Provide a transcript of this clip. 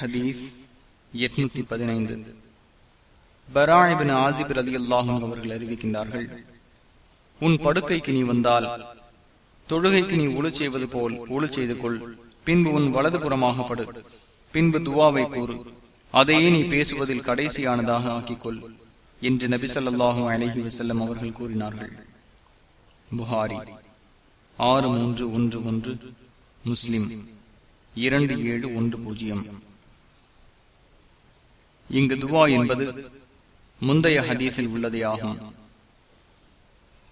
ஹதீஸ் எட்நூத்தி பதினைந்து. பராயிபின் ஆசிப் ரதி அல்லாஹும் அவர்கள் அறிவிக்கின்றார்கள் உன் படுக்கைக்கு நீ வந்தால் தொழுகைக்கு நீ ஒளி செய்வது போல் ஒளி செய்து கொள். பின்பு உன் வலது புறமாக படு. பின்பு துவாவை கூறு. அதையே நீ பேசுவதில் கடைசியானதாக ஆக்கிக்கொள் என்று நபி சொல்லாஹும் அலஹி வசல்லம் அவர்கள் கூறினார்கள். புகாரி ஆறு மூன்று ஒன்று ஒன்று முஸ்லிம் இரண்டு ஏழு ஒன்று பூஜ்ஜியம். இங்கு துவா என்பது முந்தைய ஹதீஸில் உள்ளதே ஆகும்